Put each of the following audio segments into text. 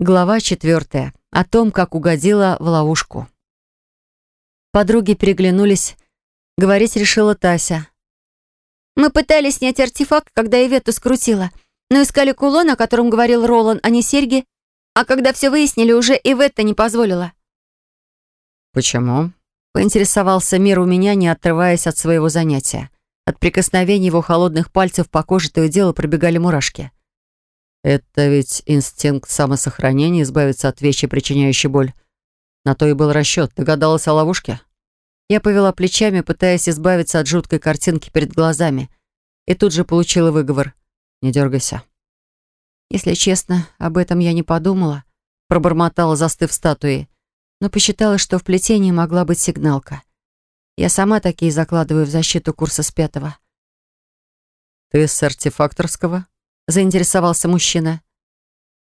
Глава четвертая. О том, как угодила в ловушку. Подруги переглянулись. Говорить решила Тася. «Мы пытались снять артефакт, когда Ивету скрутила, но искали кулон, о котором говорил Ролан, а не серьги. А когда все выяснили, уже Иветта не позволила». «Почему?» — поинтересовался Мир у меня, не отрываясь от своего занятия. От прикосновений его холодных пальцев по коже то и дело пробегали мурашки. Это ведь инстинкт самосохранения, избавиться от вещи, причиняющей боль. На то и был расчет. Догадалась о ловушке? Я повела плечами, пытаясь избавиться от жуткой картинки перед глазами. И тут же получила выговор. «Не дергайся». Если честно, об этом я не подумала. Пробормотала, застыв статуей. Но посчитала, что в плетении могла быть сигналка. Я сама такие закладываю в защиту курса с пятого. «Ты с артефакторского?» Заинтересовался мужчина.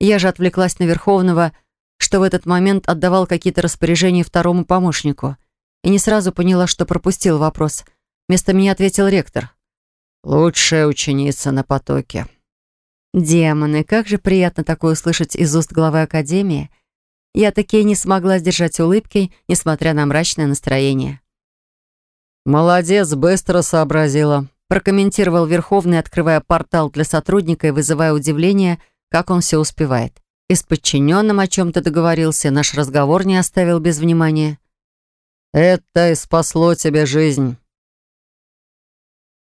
Я же отвлеклась на Верховного, что в этот момент отдавал какие-то распоряжения второму помощнику, и не сразу поняла, что пропустил вопрос. Вместо меня ответил ректор. «Лучшая ученица на потоке». Демоны, как же приятно такое услышать из уст главы Академии. Я таки не смогла сдержать улыбки, несмотря на мрачное настроение. «Молодец, быстро сообразила», прокомментировал Верховный, открывая портал для сотрудника и вызывая удивление, как он все успевает. И с подчиненным о чем-то договорился, наш разговор не оставил без внимания. «Это и спасло тебе жизнь».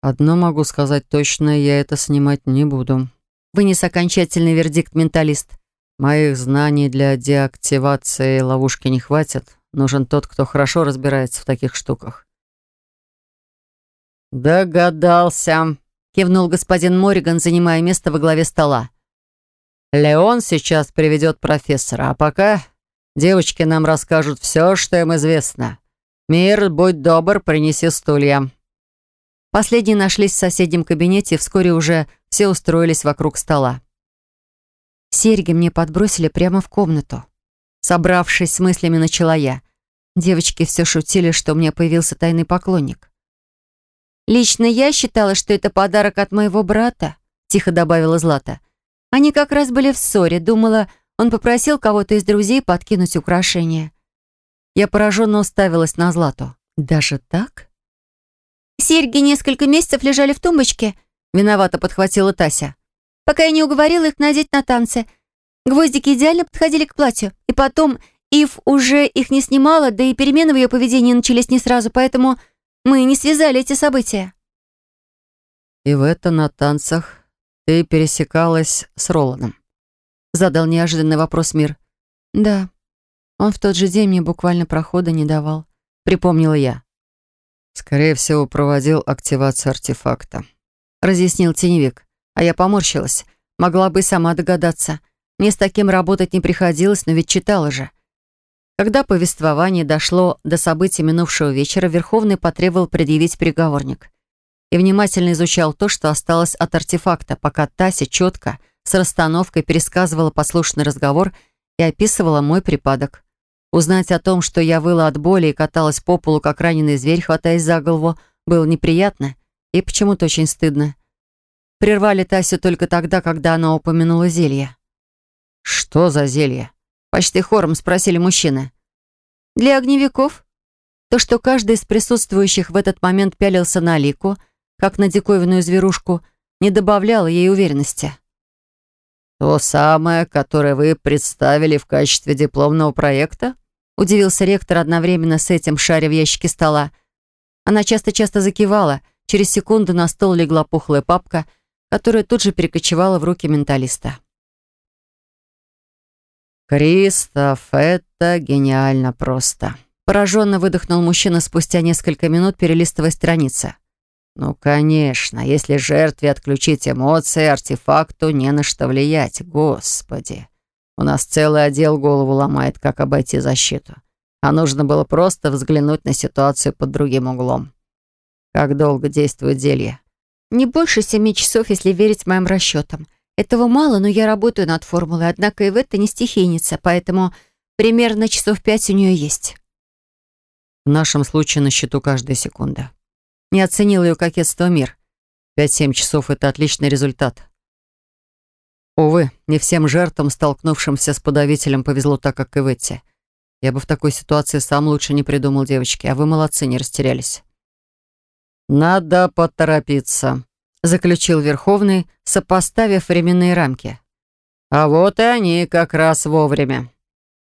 «Одно могу сказать точно, я это снимать не буду», вынес окончательный вердикт менталист. «Моих знаний для деактивации ловушки не хватит. Нужен тот, кто хорошо разбирается в таких штуках. «Догадался», — кивнул господин Мориган, занимая место во главе стола. «Леон сейчас приведет профессора, а пока девочки нам расскажут все, что им известно. Мир, будь добр, принеси стулья». Последние нашлись в соседнем кабинете, и вскоре уже все устроились вокруг стола. Серьги мне подбросили прямо в комнату. Собравшись с мыслями, начала я. Девочки все шутили, что у меня появился тайный поклонник. «Лично я считала, что это подарок от моего брата», — тихо добавила Злата. «Они как раз были в ссоре. Думала, он попросил кого-то из друзей подкинуть украшение». Я пораженно уставилась на Злату. «Даже так?» «Серьги несколько месяцев лежали в тумбочке», — виновато подхватила Тася. «Пока я не уговорила их надеть на танцы. Гвоздики идеально подходили к платью. И потом Ив уже их не снимала, да и перемены в ее поведении начались не сразу, поэтому мы не связали эти события. И в это на танцах ты пересекалась с Роланом. Задал неожиданный вопрос Мир. Да. Он в тот же день мне буквально прохода не давал. Припомнила я. Скорее всего, проводил активацию артефакта. Разъяснил теневик. А я поморщилась. Могла бы и сама догадаться. Мне с таким работать не приходилось, но ведь читала же. Когда повествование дошло до событий минувшего вечера, Верховный потребовал предъявить переговорник и внимательно изучал то, что осталось от артефакта, пока Тася четко, с расстановкой пересказывала послушный разговор и описывала мой припадок. Узнать о том, что я выла от боли и каталась по полу, как раненый зверь, хватаясь за голову, было неприятно и почему-то очень стыдно. Прервали Тасю только тогда, когда она упомянула зелье. «Что за зелье?» Почти хором спросили мужчины. Для огневиков? То, что каждый из присутствующих в этот момент пялился на Алику, как на диковинную зверушку, не добавляло ей уверенности. «То самое, которое вы представили в качестве дипломного проекта?» Удивился ректор одновременно с этим, шаря в ящике стола. Она часто-часто закивала. Через секунду на стол легла пухлая папка, которая тут же перекочевала в руки менталиста. «Кристоф, это гениально просто!» Пораженно выдохнул мужчина спустя несколько минут, перелистывая страницы. «Ну, конечно, если жертве отключить эмоции, артефакту не на что влиять. Господи! У нас целый отдел голову ломает, как обойти защиту. А нужно было просто взглянуть на ситуацию под другим углом. Как долго действует зелье?» «Не больше семи часов, если верить моим расчетам. Этого мало, но я работаю над формулой, однако и в это не стихийница, поэтому примерно часов пять у нее есть. В нашем случае на счету каждая секунда. Не оценил ее кокетство мир. Пять-семь часов — это отличный результат. Увы, не всем жертвам, столкнувшимся с подавителем, повезло так, как и в эти. Я бы в такой ситуации сам лучше не придумал, девочки, а вы молодцы, не растерялись. «Надо поторопиться», — заключил Верховный, сопоставив временные рамки. «А вот и они как раз вовремя».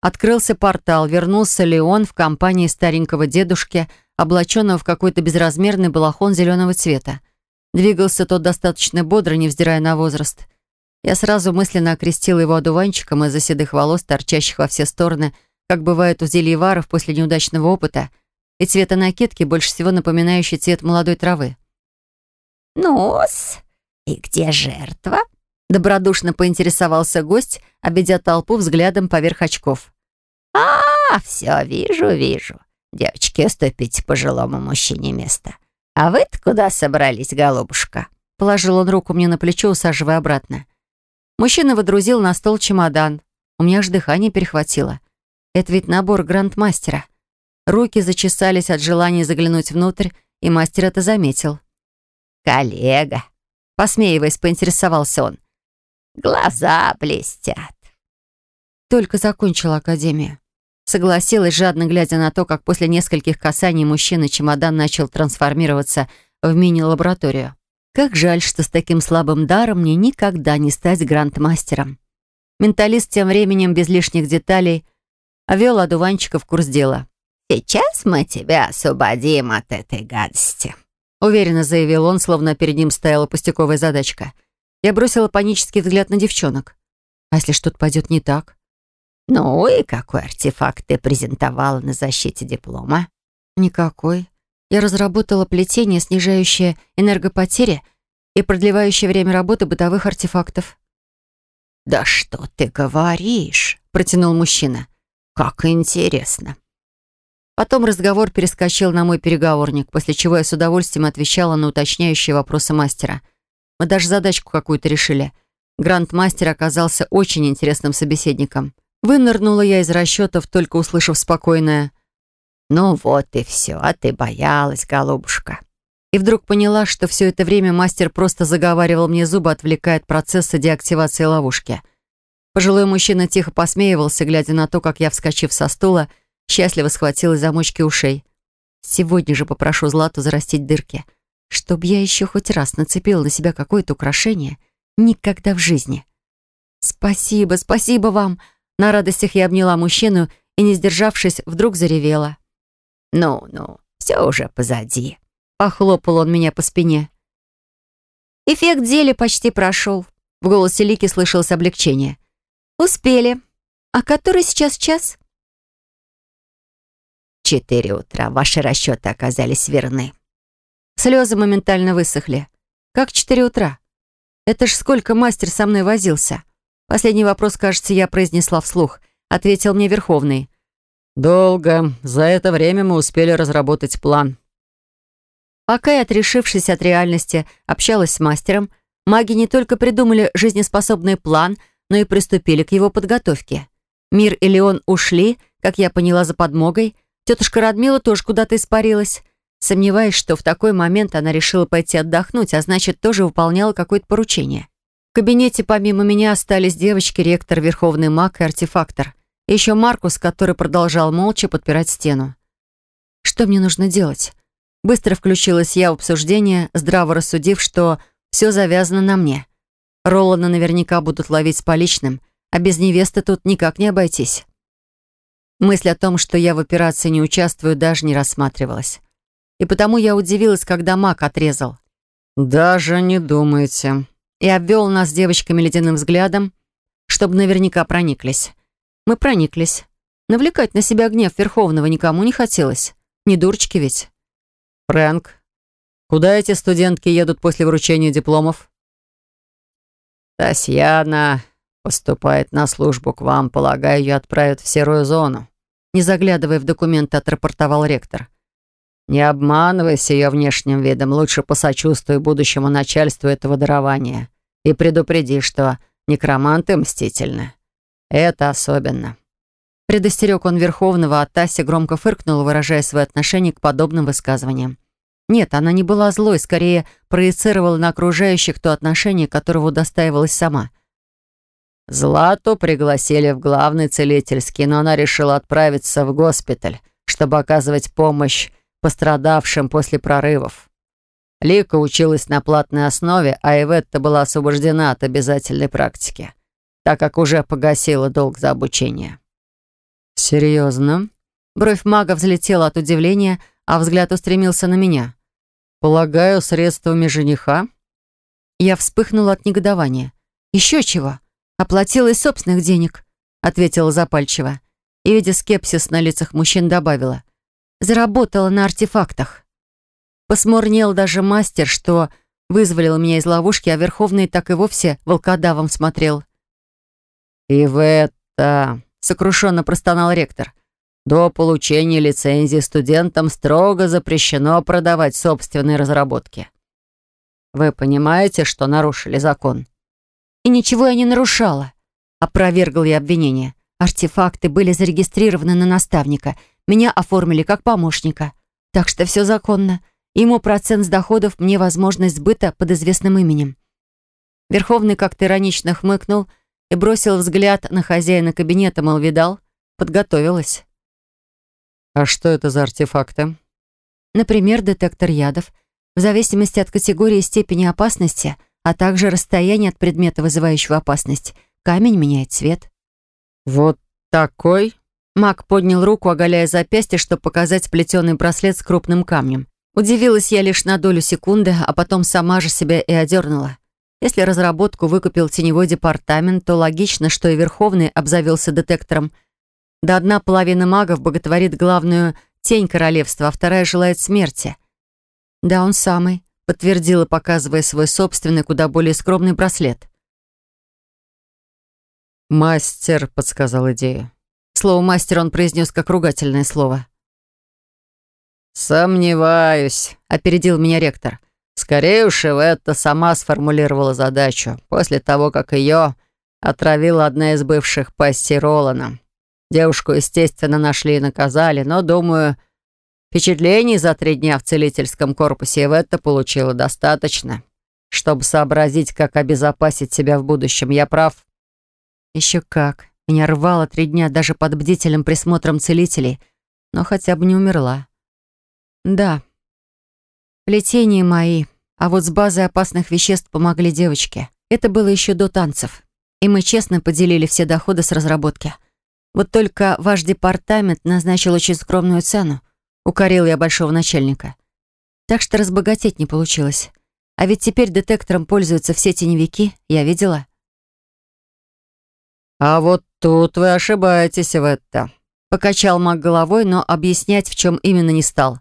Открылся портал, вернулся Леон в компании старенького дедушки, облаченного в какой-то безразмерный балахон зеленого цвета. Двигался тот достаточно бодро, невзирая на возраст. Я сразу мысленно окрестила его одуванчиком из-за седых волос, торчащих во все стороны, как бывает у зельеваров после неудачного опыта, и цвета накидки, больше всего напоминающий цвет молодой травы. «Ну-с, и где жертва?» Добродушно поинтересовался гость, обведя толпу взглядом поверх очков. «А, все, вижу, вижу. Девочки, уступите пожилому мужчине место. А вы-то куда собрались, голубушка?» Положил он руку мне на плечо, усаживая обратно. Мужчина водрузил на стол чемодан. У меня аж дыхание перехватило. Это ведь набор грандмастера. Руки зачесались от желания заглянуть внутрь, и мастер это заметил. «Коллега», — посмеиваясь, поинтересовался он. «Глаза блестят». Только закончила академию. Согласилась, жадно глядя на то, как после нескольких касаний мужчины чемодан начал трансформироваться в мини-лабораторию. Как жаль, что с таким слабым даром мне никогда не стать грандмастером. Менталист тем временем без лишних деталей вел одуванчика в курс дела. «Сейчас мы тебя освободим от этой гадости», — уверенно заявил он, словно перед ним стояла пустяковая задачка. Я бросила панический взгляд на девчонок. «А если что-то пойдет не так?» «Ну и какой артефакт ты презентовала на защите диплома?» «Никакой. Я разработала плетение, снижающее энергопотери и продлевающее время работы бытовых артефактов». «Да что ты говоришь?» — протянул мужчина. «Как интересно. Потом разговор перескочил на мой переговорник, после чего я с удовольствием отвечала на уточняющие вопросы мастера. Мы даже задачку какую-то решили. Гранд-мастер оказался очень интересным собеседником. Вынырнула я из расчетов, только услышав спокойное «Ну вот и все, а ты боялась, голубушка». И вдруг поняла, что все это время мастер просто заговаривал мне зубы, отвлекая от процесса деактивации ловушки. Пожилой мужчина тихо посмеивался, глядя на то, как я, вскочив со стула, Счастливо схватилась замочки ушей. Сегодня же попрошу Злату зарастить дырки. Чтоб я еще хоть раз нацепила на себя какое-то украшение, никогда в жизни. «Спасибо, спасибо вам!» На радостях я обняла мужчину и, не сдержавшись, вдруг заревела. «Ну-ну, все уже позади», — похлопал он меня по спине. Эффект зелья почти прошел. В голосе Лики слышалось облегчение. «Успели. А который сейчас час?» Четыре утра. Ваши расчеты оказались верны». Слезы моментально высохли. «Как четыре утра? Это ж сколько мастер со мной возился?» Последний вопрос, кажется, я произнесла вслух. Ответил мне Верховный. «Долго. За это время мы успели разработать план». Пока я, отрешившись от реальности, общалась с мастером, маги не только придумали жизнеспособный план, но и приступили к его подготовке. Мир и Леон ушли, как я поняла, за подмогой — Тетушка Радмила тоже куда-то испарилась. Сомневаюсь, что в такой момент она решила пойти отдохнуть, а значит, тоже выполняла какое-то поручение. В кабинете помимо меня остались девочки, ректор, верховный маг и артефактор. И еще Маркус, который продолжал молча подпирать стену. Что мне нужно делать? Быстро включилась я в обсуждение, здраво рассудив, что все завязано на мне. Ролана наверняка будут ловить с поличным, а без невесты тут никак не обойтись. Мысль о том, что я в операции не участвую, даже не рассматривалась. И потому я удивилась, когда маг отрезал. «Даже не думайте». И обвел нас с девочками ледяным взглядом, чтобы наверняка прониклись. Мы прониклись. Навлекать на себя гнев Верховного никому не хотелось. Не дурочки ведь. «Фрэнк, куда эти студентки едут после вручения дипломов?» «Татьяна поступает на службу к вам. Полагаю, ее отправят в серую зону не заглядывая в документы, отрапортовал ректор. «Не обманывайся ее внешним видом, лучше посочувствуй будущему начальству этого дарования и предупреди, что некроманты мстительны. Это особенно». Предостерег он Верховного, а Тася громко фыркнула, выражая свое отношение к подобным высказываниям. Нет, она не была злой, скорее проецировала на окружающих то отношение, которого удостаивалась сама. Злату пригласили в главный целительский, но она решила отправиться в госпиталь, чтобы оказывать помощь пострадавшим после прорывов. Лика училась на платной основе, а Иветта была освобождена от обязательной практики, так как уже погасила долг за обучение. «Серьезно?» Бровь мага взлетела от удивления, а взгляд устремился на меня. «Полагаю, средствами жениха?» Я вспыхнула от негодования. «Еще чего? Оплатила из собственных денег», — ответила запальчиво. И, видя скепсис на лицах мужчин, добавила. «Заработала на артефактах». Посмурнел даже мастер, что вызволил меня из ловушки, а Верховный так и вовсе волкодавом смотрел. «И в это...» — сокрушенно простонал ректор. «До получения лицензии студентам строго запрещено продавать собственные разработки. Вы понимаете, что нарушили закон?» «И ничего я не нарушала», — опровергал я обвинение. Артефакты были зарегистрированы на наставника. Меня оформили как помощника. Так что все законно. Ему процент с доходов, мне возможность сбыта под известным именем. Верховный как-то иронично хмыкнул и бросил взгляд на хозяина кабинета, мол, видал, подготовилась. «А что это за артефакты?» Например, детектор ядов. В зависимости от категории и степени опасности, а также расстояния от предмета, вызывающего опасность, камень меняет цвет. «Вот такой?» Маг поднял руку, оголяя запястье, чтобы показать плетеный браслет с крупным камнем. Удивилась я лишь на долю секунды, а потом сама же себя и одернула. Если разработку выкупил теневой департамент, то логично, что и Верховный обзавелся детектором. Да одна половина магов боготворит главную тень королевства, а вторая желает смерти. Да, он самый, подтвердила, показывая свой собственный, куда более скромный браслет. «Мастер», — подсказал идею. Слово «мастер» он произнес как ругательное слово. «Сомневаюсь», — опередил меня ректор. «Скорее уж Иветта сама сформулировала задачу, после того, как ее отравила одна из бывших пассий Ролана. Девушку, естественно, нашли и наказали, но, думаю, впечатлений за три дня в целительском корпусе Иветта получила достаточно, чтобы сообразить, как обезопасить себя в будущем. Я прав?» «Еще как. Меня рвало три дня даже под бдительным присмотром целителей, но хотя бы не умерла». Да. Плетения мои, а вот с базой опасных веществ помогли девочки. Это было еще до танцев. И мы честно поделили все доходы с разработки. Вот только ваш департамент назначил очень скромную цену. Укорил я большого начальника. Так что разбогатеть не получилось. А ведь теперь детектором пользуются все теневики, я видела. «А вот тут вы ошибаетесь в это», — покачал маг головой, но объяснять, в чем именно не стал.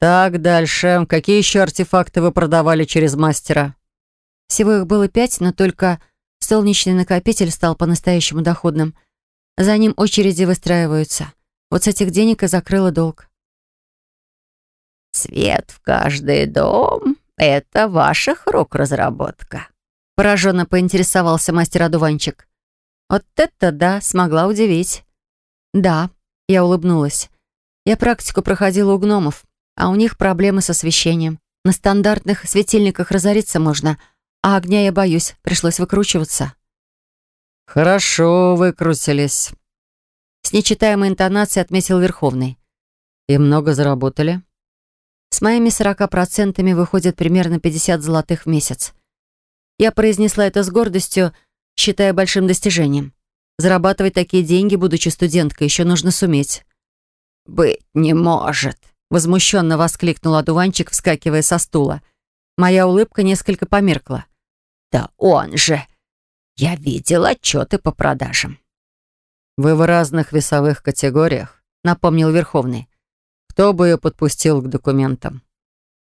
«Так, дальше. Какие еще артефакты вы продавали через мастера?» Всего их было пять, но только солнечный накопитель стал по-настоящему доходным. За ним очереди выстраиваются. Вот с этих денег и закрыла долг. «Свет в каждый дом — это ваших рук разработка», — пораженно поинтересовался мастер-одуванчик. «Вот это да, смогла удивить». «Да», — я улыбнулась. «Я практику проходила у гномов а у них проблемы с освещением. На стандартных светильниках разориться можно, а огня я боюсь, пришлось выкручиваться. «Хорошо выкрутились», — с нечитаемой интонацией отметил Верховный. «И много заработали?» «С моими сорока процентами выходит примерно 50 золотых в месяц. Я произнесла это с гордостью, считая большим достижением. Зарабатывать такие деньги, будучи студенткой, еще нужно суметь». «Быть не может», Возмущенно воскликнул одуванчик, вскакивая со стула. Моя улыбка несколько померкла. «Да он же! Я видел отчеты по продажам». «Вы в разных весовых категориях», — напомнил Верховный. «Кто бы ее подпустил к документам?»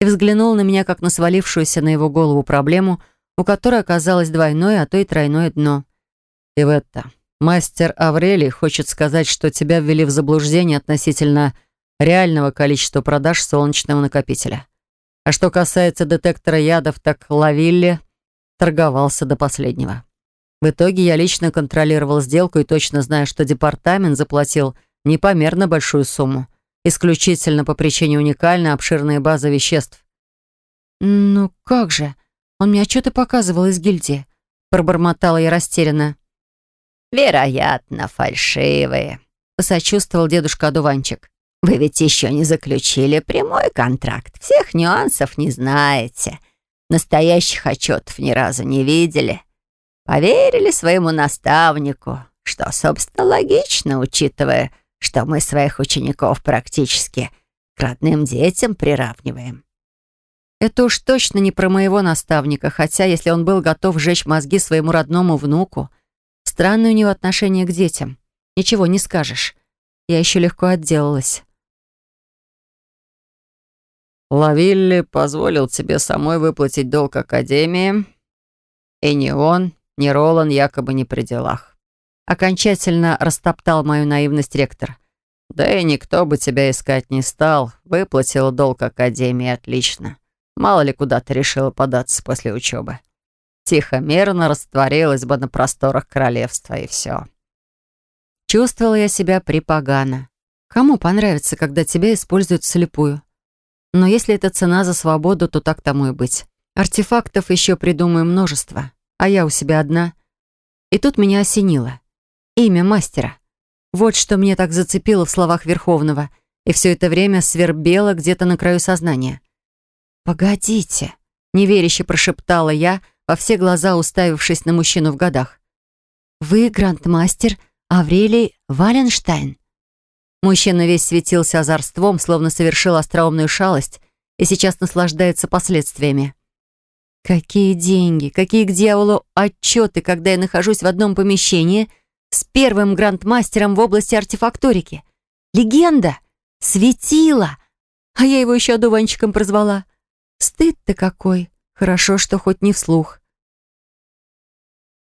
И взглянул на меня, как на свалившуюся на его голову проблему, у которой оказалось двойное, а то и тройное дно. «Иветта, мастер Аврелий хочет сказать, что тебя ввели в заблуждение относительно реального количества продаж солнечного накопителя. А что касается детектора ядов, так Лавилли торговался до последнего. В итоге я лично контролировал сделку и точно знаю, что департамент заплатил непомерно большую сумму, исключительно по причине уникальной обширной базы веществ. «Ну как же? Он мне отчеты показывал из гильдии», пробормотала я растерянно. «Вероятно, фальшивые», — посочувствовал дедушка Одуванчик. «Вы ведь еще не заключили прямой контракт. Всех нюансов не знаете. Настоящих отчетов ни разу не видели. Поверили своему наставнику, что, собственно, логично, учитывая, что мы своих учеников практически к родным детям приравниваем. Это уж точно не про моего наставника, хотя если он был готов сжечь мозги своему родному внуку, странное у него отношение к детям. Ничего не скажешь. Я еще легко отделалась. Лавилли позволил тебе самой выплатить долг Академии, и ни он, ни Ролан якобы не при делах. Окончательно растоптал мою наивность ректор. Да и никто бы тебя искать не стал. Выплатил долг Академии отлично. Мало ли куда ты решила податься после учебы. Тихо, мирно растворилась бы на просторах королевства, и все. Чувствовала я себя припогано. Кому понравится, когда тебя используют слепую? Но если это цена за свободу, то так тому и быть. Артефактов еще придумаю множество, а я у себя одна. И тут меня осенило. Имя мастера. Вот что мне так зацепило в словах Верховного, и все это время свербело где-то на краю сознания. «Погодите», — неверяще прошептала я, во все глаза уставившись на мужчину в годах. «Вы грандмастер Аврелий Валенштайн?» Мужчина весь светился озорством, словно совершил остроумную шалость и сейчас наслаждается последствиями. «Какие деньги, какие к дьяволу отчеты, когда я нахожусь в одном помещении с первым грандмастером в области артефакторики? Легенда! Светила! А я его еще одуванчиком прозвала». Стыд-то какой. Хорошо, что хоть не вслух.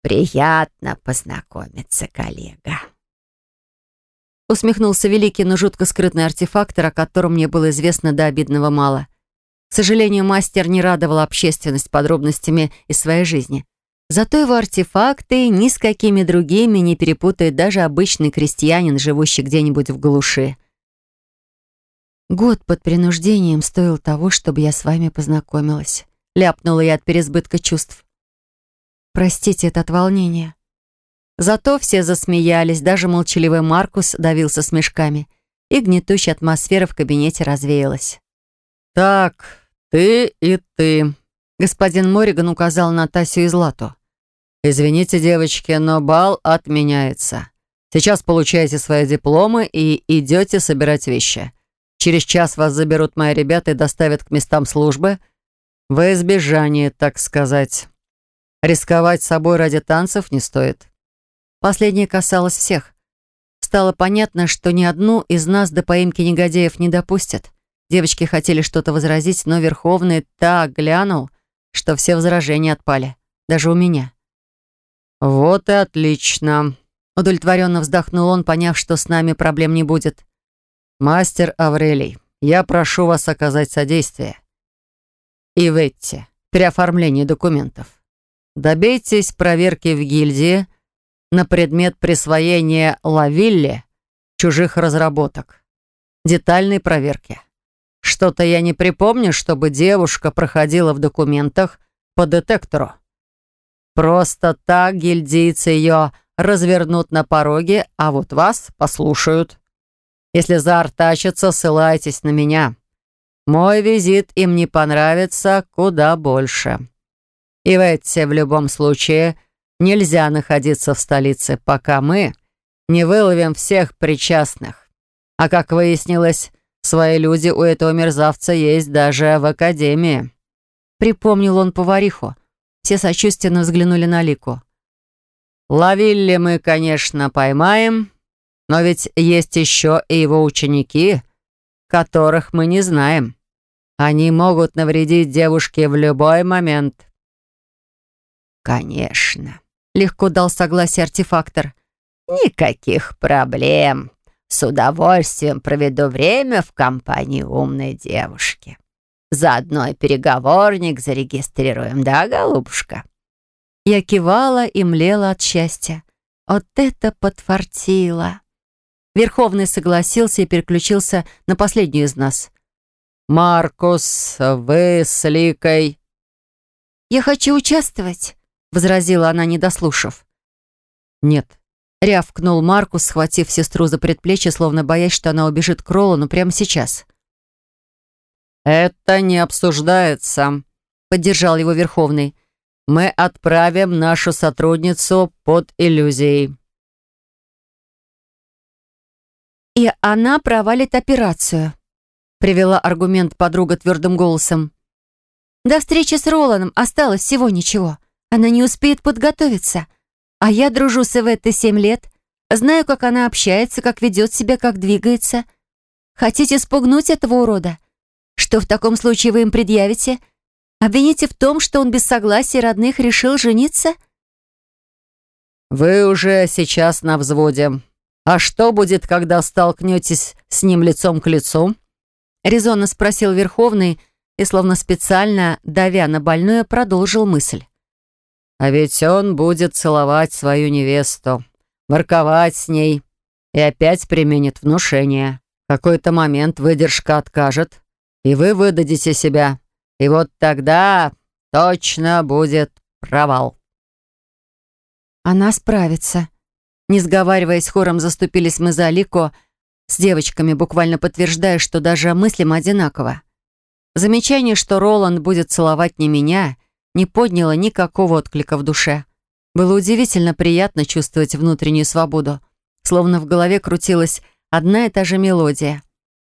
«Приятно познакомиться, коллега», Усмехнулся великий, но жутко скрытный артефактор, о котором мне было известно до обидного мало. К сожалению, мастер не радовал общественность подробностями из своей жизни. Зато его артефакты ни с какими другими не перепутает даже обычный крестьянин, живущий где-нибудь в глуши. Год под принуждением стоил того, чтобы я с вами познакомилась. Ляпнула я от переизбытка чувств. Простите это от волнения. Зато все засмеялись, даже молчаливый Маркус давился смешками, и гнетущая атмосфера в кабинете развеялась. «Так, ты и ты», — господин Мориган указал на Тасю и Злату. «Извините, девочки, но бал отменяется. Сейчас получаете свои дипломы и идете собирать вещи. Через час вас заберут мои ребята и доставят к местам службы. Во избежание, так сказать. Рисковать собой ради танцев не стоит. Последнее касалось всех. Стало понятно, что ни одну из нас до поимки негодяев не допустят. Девочки хотели что-то возразить, но Верховный так глянул, что все возражения отпали. Даже у меня. «Вот и отлично», — удовлетворенно вздохнул он, поняв, что с нами проблем не будет. «Мастер Аврелий, я прошу вас оказать содействие. И Ветти, при оформлении документов. Добейтесь проверки в гильдии на предмет присвоения Лавилле чужих разработок. Детальной проверки. Что-то я не припомню, чтобы девушка проходила в документах по детектору. Просто так гильдийцы ее развернут на пороге, а вот вас послушают. Если заортачатся, ссылайтесь на меня. Мой визит им не понравится куда больше. И в эти в любом случае нельзя находиться в столице, пока мы не выловим всех причастных. А как выяснилось, свои люди у этого мерзавца есть даже в академии. Припомнил он повариху. Все сочувственно взглянули на Лику. Ловили мы, конечно, поймаем, но ведь есть еще и его ученики, которых мы не знаем. Они могут навредить девушке в любой момент». «Конечно», — легко дал согласие артефактор. «Никаких проблем. С удовольствием проведу время в компании умной девушки. Заодно и переговорник зарегистрируем, да, голубушка?» Я кивала и млела от счастья. Вот это подфартило. Верховный согласился и переключился на последнюю из нас. «Маркус, вы с Ликой...» «Я хочу участвовать», — возразила она, не дослушав. «Нет, Рявкнул Маркус, схватив сестру за предплечье, словно боясь, что она убежит к Ролану прямо сейчас. «Это не обсуждается», — поддержал его Верховный. «Мы отправим нашу сотрудницу под иллюзией». «И она провалит операцию», — привела аргумент подруга твердым голосом. «До встречи с Роланом осталось всего ничего. Она не успеет подготовиться. А я дружу с Эветтой семь лет, знаю, как она общается, как ведет себя, как двигается. Хотите спугнуть этого урода? Что в таком случае вы им предъявите? Обвините в том, что он без согласия родных решил жениться?» «Вы уже сейчас на взводе. А что будет, когда столкнетесь с ним лицом к лицу?» Резонно спросил Верховный и, словно специально, давя на больное, продолжил мысль. А ведь он будет целовать свою невесту, ворковать с ней и опять применит внушение. В какой-то момент выдержка откажет, и вы выдадите себя. И вот тогда точно будет провал. Она справится. Не сговариваясь, хором заступились мы за Алико с девочками, буквально подтверждая, что даже мыслим одинаково. Замечание, что Роланд будет целовать не меня — не подняло никакого отклика в душе. Было удивительно приятно чувствовать внутреннюю свободу, словно в голове крутилась одна и та же мелодия.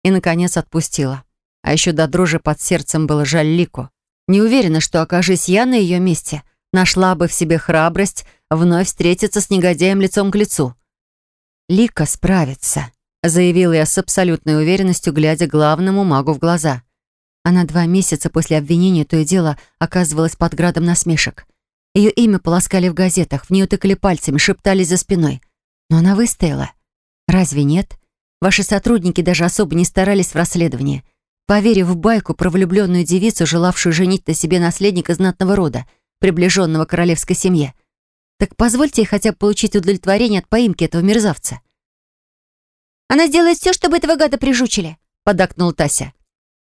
И, наконец, отпустила. А еще до дрожи под сердцем было жаль Лику. Не уверена, что, окажись я на ее месте, нашла бы в себе храбрость вновь встретиться с негодяем лицом к лицу. «Лика справится», — заявила я с абсолютной уверенностью, глядя главному магу в глаза. Она два месяца после обвинения то и дело оказывалась под градом насмешек. Ее имя полоскали в газетах, в нее тыкали пальцами, шептали за спиной. Но она выстояла. Разве нет? Ваши сотрудники даже особо не старались в расследовании. Поверив в байку про влюбленную девицу, желавшую женить на себе наследника знатного рода, приближенного королевской семье. Так позвольте ей хотя бы получить удовлетворение от поимки этого мерзавца. «Она сделает все, чтобы этого гада прижучили», — подакнул Тася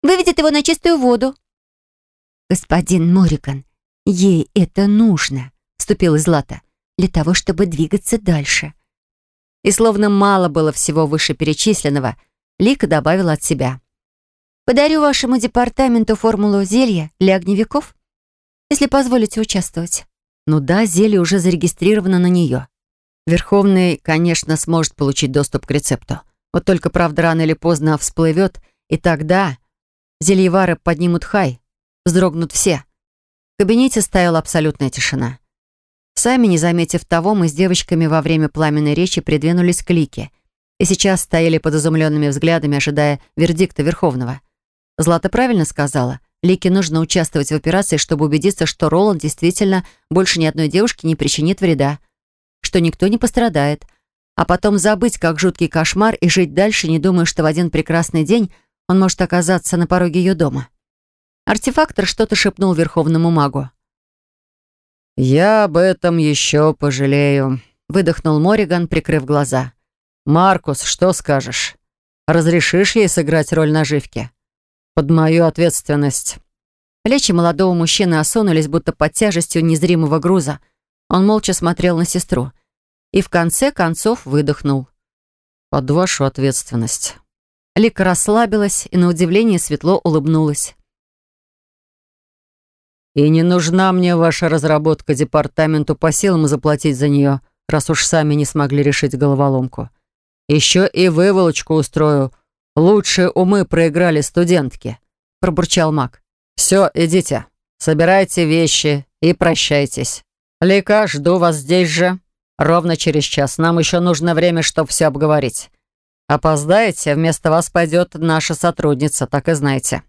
выведет его на чистую воду». «Господин Мориган, ей это нужно», — вступила Злата, «для того, чтобы двигаться дальше». И словно мало было всего вышеперечисленного, Лика добавила от себя. «Подарю вашему департаменту формулу зелья для огневиков, если позволите участвовать». Ну да, зелье уже зарегистрировано на нее. Верховный, конечно, сможет получить доступ к рецепту. Вот только, правда, рано или поздно всплывет, и тогда Зельевары поднимут хай, вздрогнут все. В кабинете стояла абсолютная тишина. Сами, не заметив того, мы с девочками во время пламенной речи придвинулись к Лике и сейчас стояли под изумленными взглядами, ожидая вердикта Верховного. Злата правильно сказала. Лике нужно участвовать в операции, чтобы убедиться, что Роланд действительно больше ни одной девушке не причинит вреда, что никто не пострадает, а потом забыть, как жуткий кошмар, и жить дальше, не думая, что в один прекрасный день он может оказаться на пороге ее дома. Артефактор что-то шепнул верховному магу. «Я об этом еще пожалею», — выдохнул Мориган, прикрыв глаза. «Маркус, что скажешь? Разрешишь ей сыграть роль наживки? Под мою ответственность». Плечи молодого мужчины осунулись, будто под тяжестью незримого груза. Он молча смотрел на сестру и в конце концов выдохнул. «Под вашу ответственность». Лика расслабилась и, на удивление, светло улыбнулась. «И не нужна мне ваша разработка департаменту по силам заплатить за нее, раз уж сами не смогли решить головоломку. Еще и выволочку устрою. Лучшие умы проиграли студентки», — пробурчал маг. «Все, идите, собирайте вещи и прощайтесь. Лика, жду вас здесь же. Ровно через час. Нам еще нужно время, чтобы все обговорить. Опоздаете, вместо вас пойдет наша сотрудница, так и знаете».